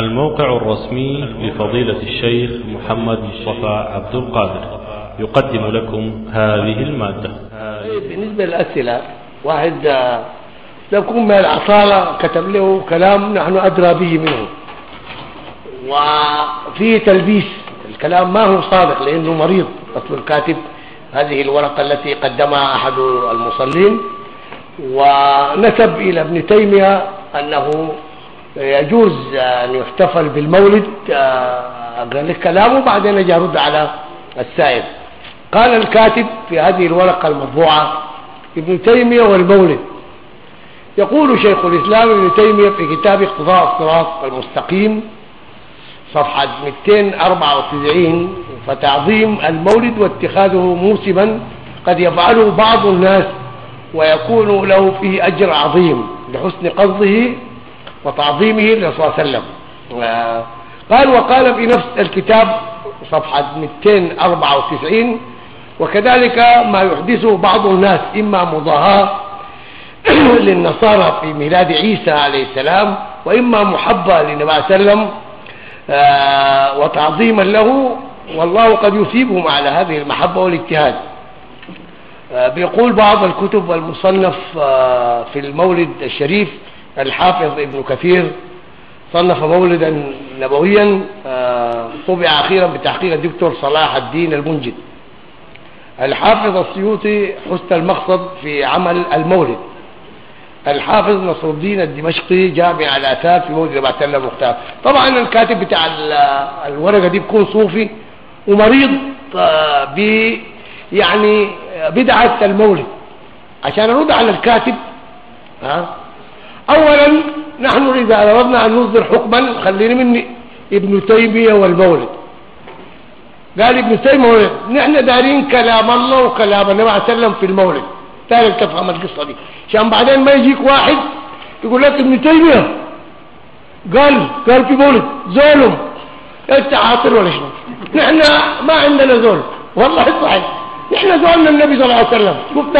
الموقع الرسمي لفضيلة الشيخ محمد مصطفى عبد القادر. يقدم لكم هذه المادة. طيب بالنسبة للأسئلة واحد آه، يكون من العصارة كتب له كلام نحن أدرى به منه. وفيه تلبيس الكلام ما هو صادق لأنه مريض أصل الكاتب. هذه الورقة التي قدمها أحد المصلين. ونسب إلى ابن تيمية أنه يجوز أن يحتفل بالمولد أقرأ لك كلامه وبعدين أجي أرد على السائل. قال الكاتب في هذه الورقة المطبوعة ابن تيمية والمولد. يقول شيخ الإسلام ابن تيمية في كتاب اقتضاء الصراط المستقيم صفحة 294 فتعظيم المولد واتخاذه موسما قد يفعله بعض الناس ويكون له فيه أجر عظيم لحسن قصده وتعظيمه للرسول صلى الله عليه وسلم. قال وقال في نفس الكتاب صفحة 294 وكذلك ما يحدثه بعض الناس إما مضاهاة للنصارى في ميلاد عيسى عليه السلام وإما محبة للنبي عليه وسلم آه، وتعظيما له والله قد يثيبهم على هذه المحبة والاجتهاد. آه، بيقول بعض الكتب المصنف آه، في المولد الشريف الحافظ ابن كثير صنف مولدا نبويا طبع أخيرا بتحقيق الدكتور صلاح الدين المنجد. الحافظ السيوطي حسن المقصد في عمل المولد. الحافظ نصر الدين الدمشقي جامع الآثار في مولد رباعة الله مختار طبعا الكاتب بتاع الورقة دي بيكون صوفي ومريض آه، ب يعني بدعة المولد. عشان نرد على الكاتب ها اولا نحن إذا أردنا أن نصدر حكما خلينا من ابن تيمية والمولد. قال ابن تيمية نحن دارين كلام الله وكلام النبي عليه وسلم في المولد. تعرف تفهم القصة دي. عشان بعدين ما يجيك واحد يقول لك ابن تيمية. قال قال في مولد ظلم انت عاطل ولا شنو؟ نحن ما عندنا ظلم والله صحيح. نحن زولنا النبي صلى الله عليه وسلم. شفت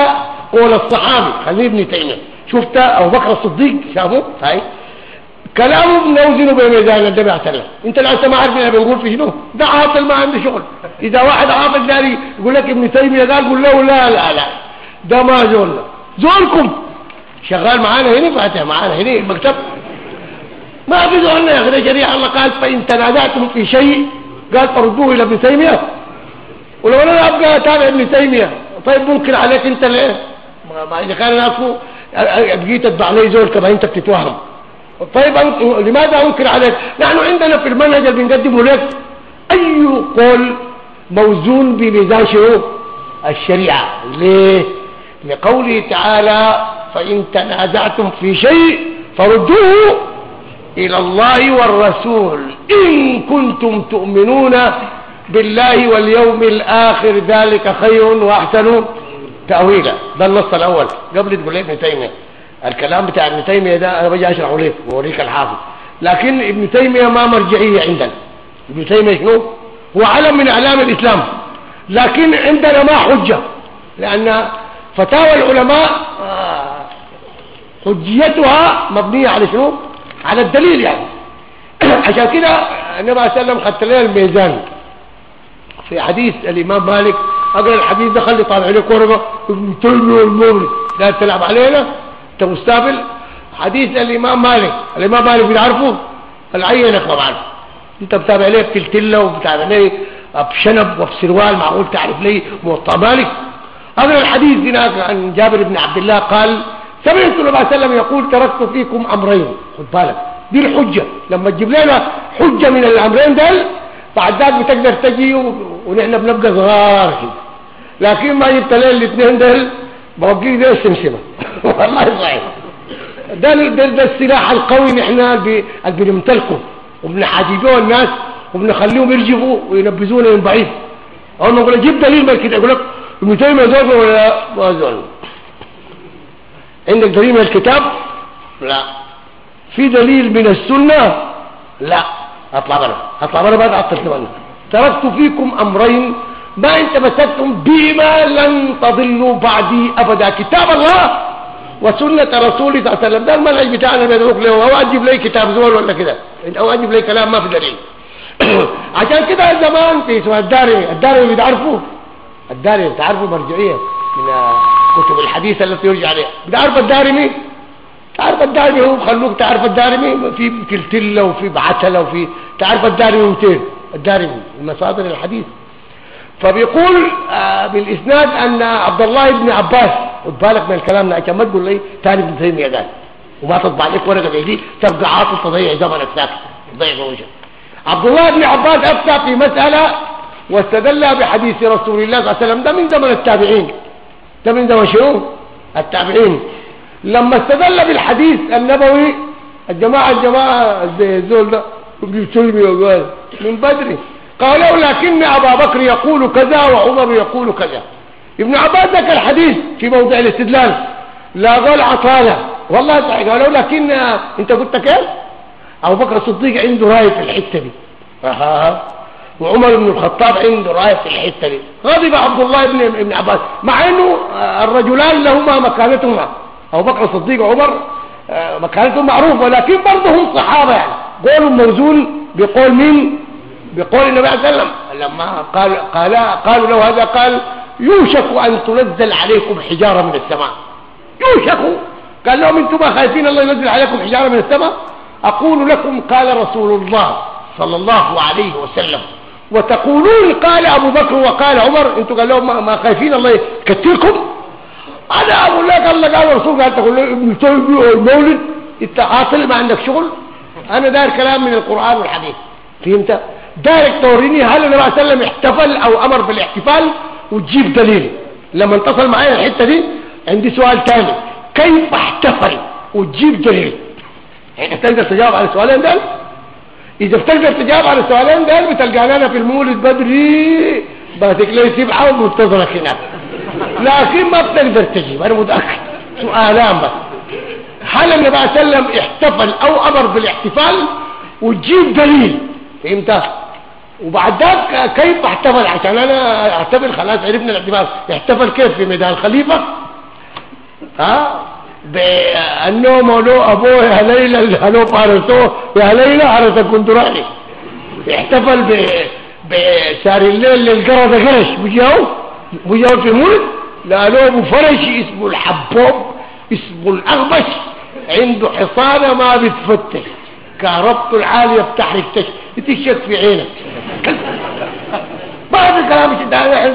قول الصحابي خليه ابن تيمية. شفت أبو بكر الصديق شافه؟ هاي كلامه بنوزنه بميزان النبي عليه وسلم. انت لو ما عارف إحنا بنقول في شنو؟ ده عاطل ما عنده شغل. إذا واحد عاطل داري يقول لك ابن تيمية قال قول له لا لا لا. ده ما زولنا زولكم. شغال معانا هنا؟ فاتح معانا هنا المكتب. ما في زولنا يا أخي شريعة الله قال فإن تنازعتم في شيء قال فردوه إلى ابن تيمية. ولو أنا أبقى اتابع ابن تيمية طيب ممكن عليك أنت ليه ما إذا كان اكو بقيت أتبع لي زول كما أنت بتتوهم. طيب لماذا أنكر عليك؟ نحن عندنا في المنهج اللي بنقدمه لك أي قول موزون بميزان شنو الشريعة؟ ليه؟ لقوله تعالى فإن تنازعتم في شيء فردوه إلى الله والرسول. إن كنتم تؤمنون بالله واليوم الآخر ذلك خير وأحسن. تأويلا ده النص الأول. قبل تقول ابن تيمية. الكلام بتاع ابن تيمية ده أنا بجي أشرحه لك وأوريك الحافظ. لكن ابن تيمية ما مرجعية عندنا. ابن تيمية شنو؟ هو علم من أعلام الإسلام. لكن عندنا ما حجة. لأن فتاوى العلماء آه، حجيتها مبنية على شنو؟ على الدليل يعني. عشان كده النبي عليه وسلم خدت لنا الميزان. في حديث الإمام مالك أقرأ الحديث ده خلي طالع ورقة ابن تيمية المولد لا تلعب علينا. أنت مستقبل حديث الإمام مالك. الإمام مالك بنعرفه العينك ما بعرف أنت بتابع ليه بتلتلة وبتابع ليه بشنب وبسروال معقول تعرف ليه؟ موطأ مالك. هذا الحديث هناك عن جابر بن عبد الله قال سمعت النبي صلى الله عليه وسلم يقول تركت فيكم أمرين. خد بالك. دي الحجة. لما تجيب لنا حجة من الأمرين دول بعد ذلك بتقدر تجي ونحن بنبقى صغار. كده لكن ما جبت لنا الاثنين دول بوقيه ده السمسمة والله صحيح. ده, ده, ده السلاح القوي نحن اللي بنمتلكه. وبنحاججوه الناس وبنخليهم يرجفوا وينبذونا من بعيد. أول ما نقول جيب دليل كده يقول لك ابن تيمية زول ولا ما زول عندك دليل من الكتاب؟ لا. في دليل من السنة؟ لا. اطلع برا اطلع برا بعد عطلت لنا تركت فيكم أمرين ما ان تمسكتم بما لن تضلوا بعدي أبدا. كتاب الله وسنة رسوله صلى الله عليه وسلم. ده المنهج بتاعنا بيدعوك له هو أجيب لي كتاب زول ولا كده؟ أو أجيب لي كلام ما في دليل. عشان كده زمان في اسمه الدارمي الدارمي بتعرفوه الدارمي بتعرفوا مرجعية من كتب الحديث التي يرجع عليها بتعرف الدارمي تعرف الدارمي هو خلوك تعرف الدارمي في كلتلة وفي بعتلة وفي تعرف الدارمي وتين؟ الدارمي المصادر الحديث. فبيقول آه بالإسناد أن عبد الله بن عباس بالك من الكلام عشان ما تقول لي ثاني ابن تيمية قال. وما تطبع لك ورقة زي دي تبقى عاطل تضيع زمنك ساكت تضيع وجهك عبد الله بن عباس أفتى في مسألة واستدل بحديث رسول الله صلى الله عليه وسلم. ده من زمن التابعين. ده من زمن شنو؟ التابعين. لما استدل بالحديث النبوي الجماعة الجماعة الزول ده ابن تيميه قال من بدري. قالوا لكن أبا بكر يقول كذا وعمر يقول كذا. ابن عباس ذكر الحديث في موضع الاستدلال. لا قال عطالة. والله صحيح قالوا لكن أنت قلت كيف؟ أبو بكر الصديق عنده راي في الحتة دي. أها. وعمر بن الخطاب عنده راي في الحتة دي. غضب عبد الله بن ابن عباس مع إنه الرجلان لهما مكانتهما. أبو بكر الصديق وعمر مكانتهم معروفه ولكن برضه هم صحابة يعني. قولوا موزون بقول مين؟ بقول النبي صلى الله عليه وسلم. لما قال قال قالوا له هذا قال يوشك أن تنزل عليكم حجارة من السماء. يوشك. قال لهم أنتم خايفين الله ينزل عليكم حجارة من السماء؟ أقول لكم قال رسول الله صلى الله عليه وسلم. وتقولون قال أبو بكر وقال عمر أنتم قال لهم ما خايفين الله يكتلكم؟ أنا أقول لك الله قال الرسول قال تقول له ابن المولد أنت عاطل ما عندك شغل؟ أنا داير كلام من القرآن والحديث. فهمت؟ دارك توريني هل النبي صلى الله عليه وسلم احتفل أو أمر بالاحتفال؟ وتجيب دليل. لما اتصل معايا الحتة دي عندي سؤال ثاني كيف احتفل؟ وتجيب دليل. يعني تقدر تجاوب على السؤالين دول. إذا بتقدر تجاوب على السؤالين دول بتلقانا أنا في المولد بدري. باتك لي سبعة ومنتظرك هناك. لكن ما بتقدر تجيب أنا متأكد. سؤالان بس. هل النبي صلى الله عليه وسلم احتفل أو أمر بالاحتفال؟ وتجيب دليل. فهمت؟ وبعد ذاك كيف احتفل؟ عشان أنا احتفل خلاص عرفنا الاحتفال. يحتفل كيف في ميدان الخليفة؟ ها؟ بانه مولو أبوه يا ليلى هلو فارسوه يا ليلى عرس كندراني يحتفل ب بسار الليل للقرده قرش. بجاو؟ بجاو في مولد لا ابو فرش اسمه الحبوب اسمه الأغبش عنده حصانة ما بتفتش. كهربته العاليه بتحرك تشك في عينك. بعد الكلام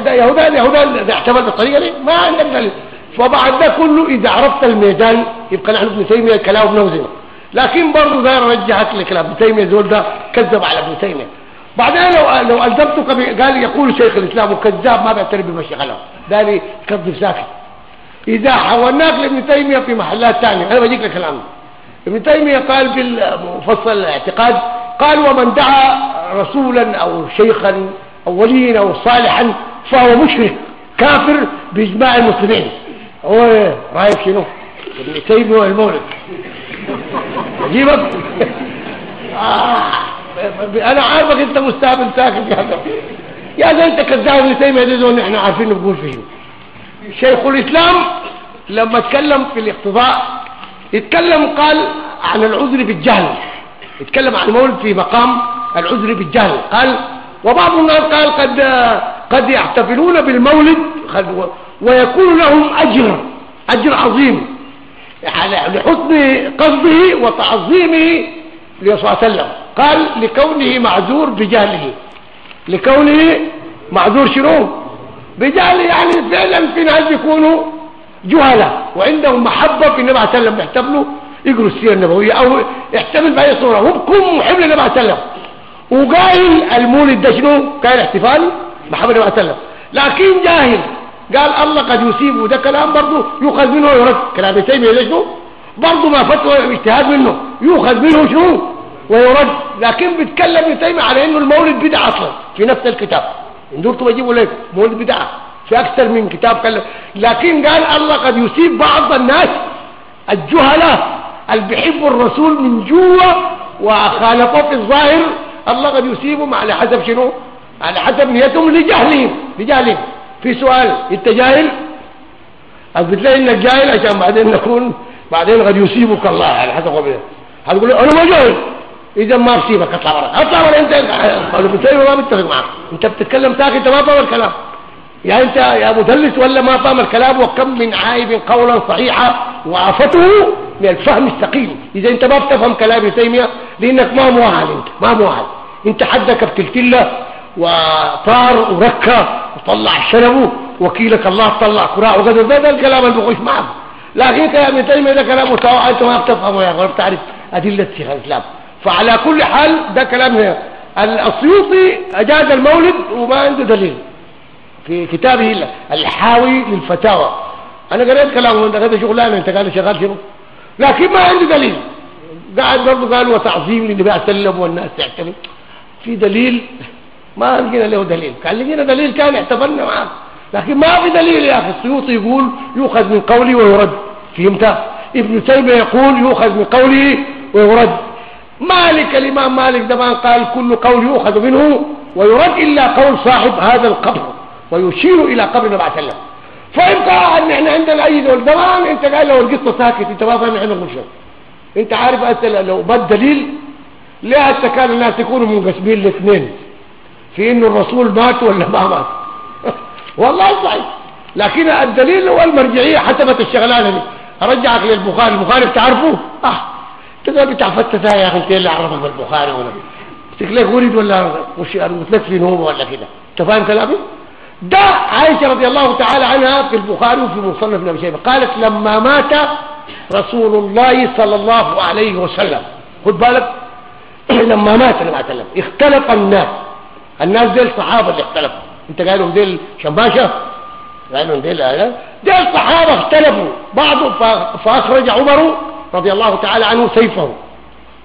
ده يهودان يهودان. ده احتفل بالطريقة دي. ما عندك فبعد ده كله إذا عرفت الميدان يبقى نحن ابن تيمية كلام بنوزنه لكن برضه ده رجعك لكلام. ابن تيمية زول ده كذب على ابن تيمية. بعدين لو لو ألزمتك قال يقول شيخ الإسلام وكذاب ما بيعترف بمشيخه ده لي كذب ساكت. إذا حولناك لابن تيمية في محلات ثانية أنا بجيك لك الامر ابن تيمية قال في مفصل الاعتقاد قال ومن دعا رسولا أو شيخا أو وليا أو صالحا فهو مشرك كافر بإجماع المسلمين. هو رأيك شنو؟ ابن تيمية والمولد اجيبك آه. أنا عارفك أنت مستهبل ساكت يا هذا يا ده أنت كذاب ابن تيميه ده إحنا عارفين نقول فيه شيخ الإسلام لما اتكلم في الاقتضاء اتكلم قال عن العذر بالجهل. اتكلم عن المولد في مقام العذر بالجهل. قال وبعض الناس قال قد قد يحتفلون بالمولد ويكون لهم أجر أجر عظيم. لحسن قصده وتعظيمه صلى الله عليه وسلم. قال لكونه معذور بجهله. لكونه معذور شنو؟ بجهله يعني فعلا في ناس يكونوا جهلة وعندهم محبة في النبي عليه وسلم. يحتفلوا يقروا السيرة النبوية أو يحتفل بأي صورة. وبكم محب للنبي عليه وسلم. وقايل المولد ده شنو؟ كان احتفال محبة النبي عليه وسلم. لكن جاهل قال الله قد يصيبه ده كلام برضه يؤخذ منه ويرد. كلام تيمية ده شنو؟ برضه ما فتوى اجتهاد منه. يؤخذ منه شنو؟ ويرد لكن بيتكلم تيمية على إنه المولد بدعة أصلا في نفس الكتاب. إن دورتوا بجيبوا لك مولد بدعة. في أكثر من كتاب كلم لكن قال الله قد يصيب بعض الناس الجهلة اللي بيحبوا الرسول من جوا وخالفوا في الظاهر. الله قد يصيبهم على حسب شنو؟ على حسب نيتهم لجهلهم لجهلهم. في سؤال أنت جاهل؟ اثبت لي إنك جاهل عشان بعدين نكون بعدين قد يصيبك الله يعني حسب قبله هتقول أنا ما جاهل. إذا ما بسيبك أطلع برا أطلع برا أنت قالوا تيميه ما بتفق معك. أنت بتتكلم تاكل أنت ما فاهم الكلام. يا أنت يا مدلس ولا ما فاهم الكلام؟ وكم من عايب قولا صحيحا وعافته من الفهم الثقيل. إذا أنت ما بتفهم كلام تيمية لأنك ما مؤهل أنت ما مؤهل. أنت حدك بتلتلة وطار وركة وطلع شنبه وكيلك الله طلع كراع وقدر ده, الكلام اللي بيخش معك. لكن كلام ابن تيمية ده كلام متوقع أنت ما بتفهمه يا أخي بتعرف أدلة الإسلام. فعلى كل حال ده كلام هنا. السيوطي أجاز المولد وما عنده دليل. في كتابه الحاوي للفتاوى. أنا قريت كلامه انت هذا شغلانة أنت قال شغال شنو؟ لكن ما عنده دليل. قاعد برضه قال وتعظيم للنبي عليه السلام والناس تعتمد في دليل ما لقينا له دليل. كان لقينا دليل كان اعتبرنا معاه. لكن ما في دليل يا أخي. السيوطي يقول يؤخذ من قولي ويرد. فهمت؟ ابن تيمية يقول يؤخذ من قوله ويرد. مالك الإمام مالك دمان قال كل قول يؤخذ منه ويرد إلا قول صاحب هذا القبر ويشير إلى قبر النبي عليه وسلم. فانت أن إحنا عندنا أي دول زمان أنت قال لو القصة ساكت أنت ما فاهم عندك مشكله أنت عارف أنت لو بد دليل ليه حتى كان الناس يكونوا منقسمين الاثنين في إنه الرسول مات ولا ما مات. والله صحيح. لكن الدليل هو المرجعية حسبت الشغلانة دي. أرجعك للبخاري البخاري بتعرفه؟ آه. بتاع فتتا يا أخي انت اللي عرفك بالبخاري ولا تقول ولد ولا مش قلت لك في نوم ولا كده؟ أنت فاهم كلامي؟ ده عائشة رضي الله تعالى عنها في البخاري وفي مصنف ابن شيبه قالت لما مات رسول الله صلى الله عليه وسلم. خد بالك؟ لما مات النبي عليه وسلم. اختلف الناس. الناس ديل صحابة اللي اختلفوا. انت قالوا ديل شماشة؟ قالوا ديل ديل صحابة اختلفوا. بعض فأخرج عمر رضي الله تعالى عنه سيفه.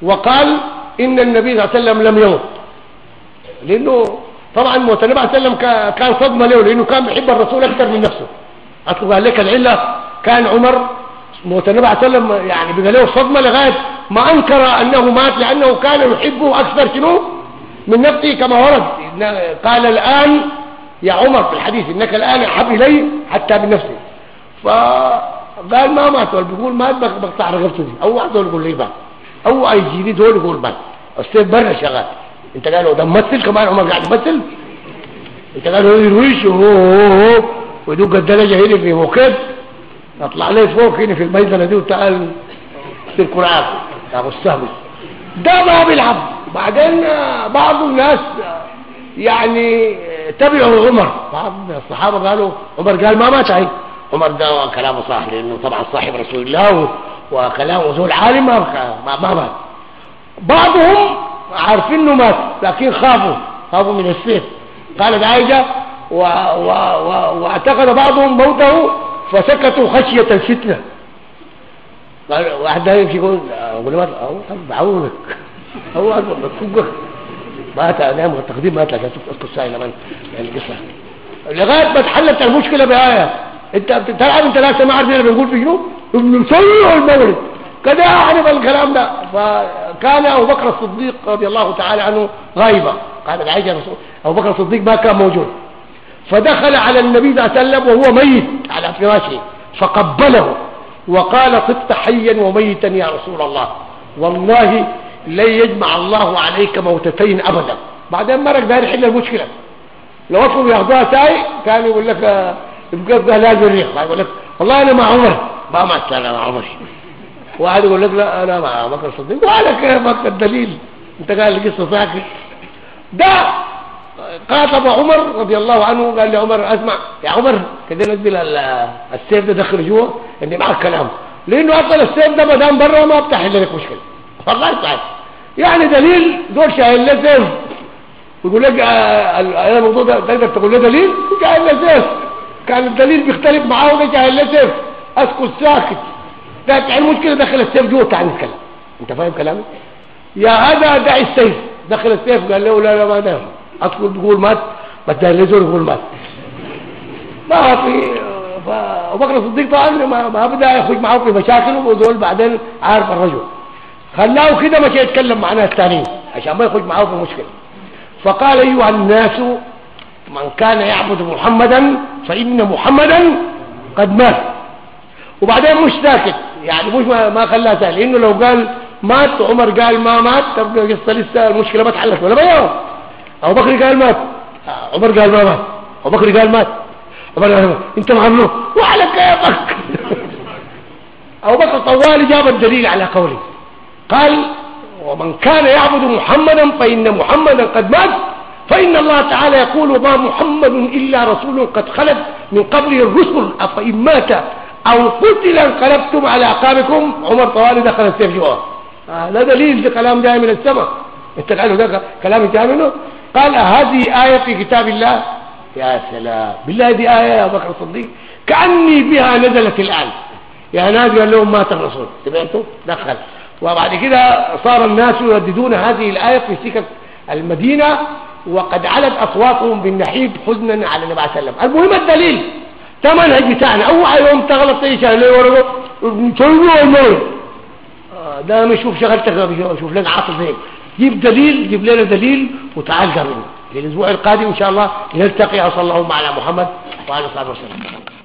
وقال إن النبي صلى الله عليه وسلم لم يمت لأنه طبعا موت. النبي صلى الله عليه وسلم كان صدمة له لأنه كان بيحب الرسول أكثر من نفسه. قال لك العلة. كان عمر موت. النبي صلى الله عليه وسلم يعني بقى له صدمة لغاية ما أنكر أنه مات لأنه كان يحبه أكثر شنو؟ من نفسه كما ورد. قال الآن يا عمر في الحديث إنك الآن أحب إلي حتى بنفسي. فقال ما مات بيقول مات بقطع رقبته دي أو واحد يقول لي مات أو أي جديد دول يقول مات السيف برا شغال. أنت قالوا ده ممثل كمان عمر قاعد يمثل أنت قالوا يرويش ويدوق الدرجه هنا في موكب اطلع لي فوق هنا في الميزنه دي وتعال. في القران أبو السهم ده ما بيلعب. بعدين بعض الناس يعني تبعوا عمر. بعض الصحابة قالوا عمر قال ما مات هي عمر ده كلامه صح لأنه طبعا صاحب رسول الله وكلامه زول عالم ما مات بعضهم عارفين إنه مات لكن خافوا خافوا من السيف. قالت عائشة و... و... و... واعتقد بعضهم موته فسكتوا خشية الفتنة. قال واحد ده يمشي يقول أقول له بعونك هو بتفوقك مات نعم التقديم مات لك القصة لما يعني القصة لغاية ما تحلت المشكلة بآية. انت تعرف انت لا سمعت فينا بنقول في شنو؟ ابن سيء المولد كده اعرف الكلام ده. فكان أبو بكر الصديق رضي الله تعالى عنه غايبا. قال عائشه أبو بكر الصديق ما كان موجود. فدخل على النبي صلى الله عليه وسلم وهو ميت على فراشه. فقبله وقال طبت حيا وميتا يا رسول الله. والله لن يجمع الله عليك موتتين أبدا. بعدين مرق داير يحل المشكلة. لو اطلب ياخذوها تاي كان يقول لك يبقى لازم الريح يقول لك والله أنا مع عمر ما أنا مع عمر واحد يقول لك لا أنا مع بكر الصديق وعلى كيفك الدليل أنت قال لي قصة ساكت ده قاطب عمر رضي الله عنه قال لعمر أسمع يا عمر كده نزل السيف ده دخل جوا اني معك كلام. لأنه أصلا السيف ده ما دام برا ما بتحل لك مشكلة. والله صحيح يعني دليل دول شايل له سيف. ويقول لك آه الموضوع ده تقدر تقول له دليل؟ شايل له سيف. كان الدليل بيختلف معاه له سيف؟ أسكت ساكت. ده المشكلة دخل السيف جوه تعال نتكلم أنت فاهم كلامي؟ يا هذا دعي السيف. دخل السيف قال له لا لا ما دام. أسكت تقول مات. ما تهلزون يقول مات. ما في فابو بكر الصديق طبعا ما, بدأ يخش معه في مشاكل ودول بعدين عارف الرجل. خلاه كده مش يتكلم مع ناس ثانيين عشان ما يخش معه في مشكلة. فقال أيها الناس من كان يعبد محمدا فإن محمدا قد مات. وبعدين مش ساكت. يعني مش ما, خلاها سهل لأنه لو قال مات عمر قال ما مات تبقى قصه لسه المشكلة ما اتحلت ولا بيوم أبو بكر قال مات. عمر قال ما مات. أبو بكر قال مات. عمر قال مات. أنت مغمنون وعلى كيفك أبو بكر. طوالي جاب الدليل على قوله. قال ومن كان يعبد محمدا فإن محمدا قد مات. فإن الله تعالى يقول وما محمد إلا رسول قد خلت من قبله الرسل أفإن مات أو قتل انقلبتم على أعقابكم عمر طوالي دخل السيف جوا. آه لا دليل ده كلام جاي من السماء. إنت قالوا ده كلام جاي منه. قال هذه آية في كتاب الله؟ يا سلام. بالله دي آية يا بكر الصديق. كأني بها نزلت الآن. يا ناس قال لهم مات الرسول سمعتوا دخل. وبعد كده صار الناس يرددون هذه الآية في سكك المدينة. وقد علت أصواتهم بالنحيب حزنا على النبي عليه وسلم. المهم الدليل. ده منهج بتاعنا. أول يوم تغلط إيش؟ ليه ورقه تقولوا الموت ده ما شغلتك شوف لنا عاطل زيك جيب دليل جيب لنا دليل وتعال قرب الأسبوع القادم إن شاء الله نلتقي وصلى الله على محمد وعلى آله وصحبه وسلم.